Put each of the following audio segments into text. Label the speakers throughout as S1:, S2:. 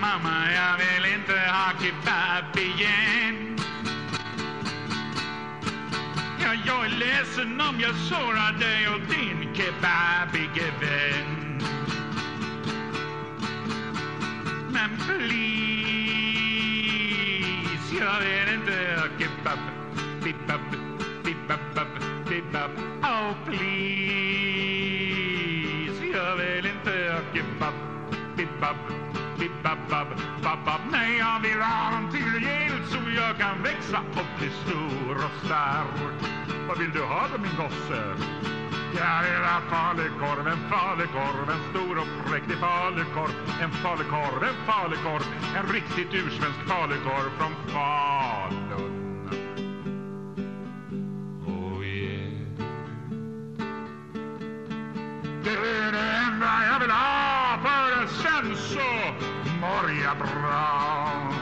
S1: mamma, jag vill inte ha kebab igen. Ja, jag är ledsen om jag sårar dig och din kebabige vän. Men please, jag vill inte ha kebab, bibab, bibab, bibab, oh please. Bibbab, bibab, babab. Nej, jag vill ha dem till hjälp så jag kan växa och bli stor och stark. Vad vill du ha då min gosse? Jag vill ha falukorv, en falukorv, en stor och präktig falukorv En falukorv, en falukorv, en riktigt ursvensk falukorv från Falun Oh yeah sen så mår jag bra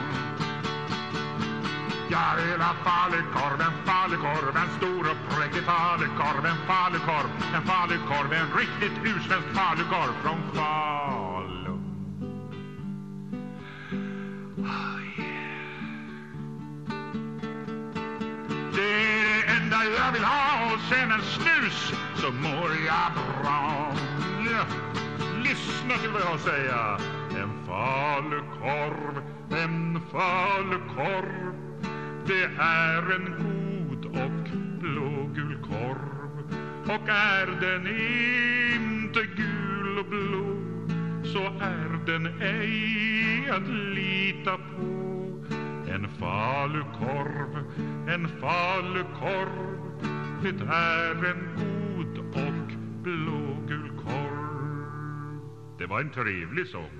S1: jag vill ha falukorv, en falukorv, en stor och präktig falukorv, en falukorv, en falukorv, en riktigt ursvensk falukorv från Falun. Oh, yeah. Det är det enda jag vill ha och sen en snus så mår jag bra. yeah. Lyssna till vad jag har att säga. En falukorv, en falukorv. Det är en god och blågul korv. Och är den inte gul och blå så är den ej att lita på. En falukorv, en falukorv. Det är en god och blågul korv. Det var en trevlig sång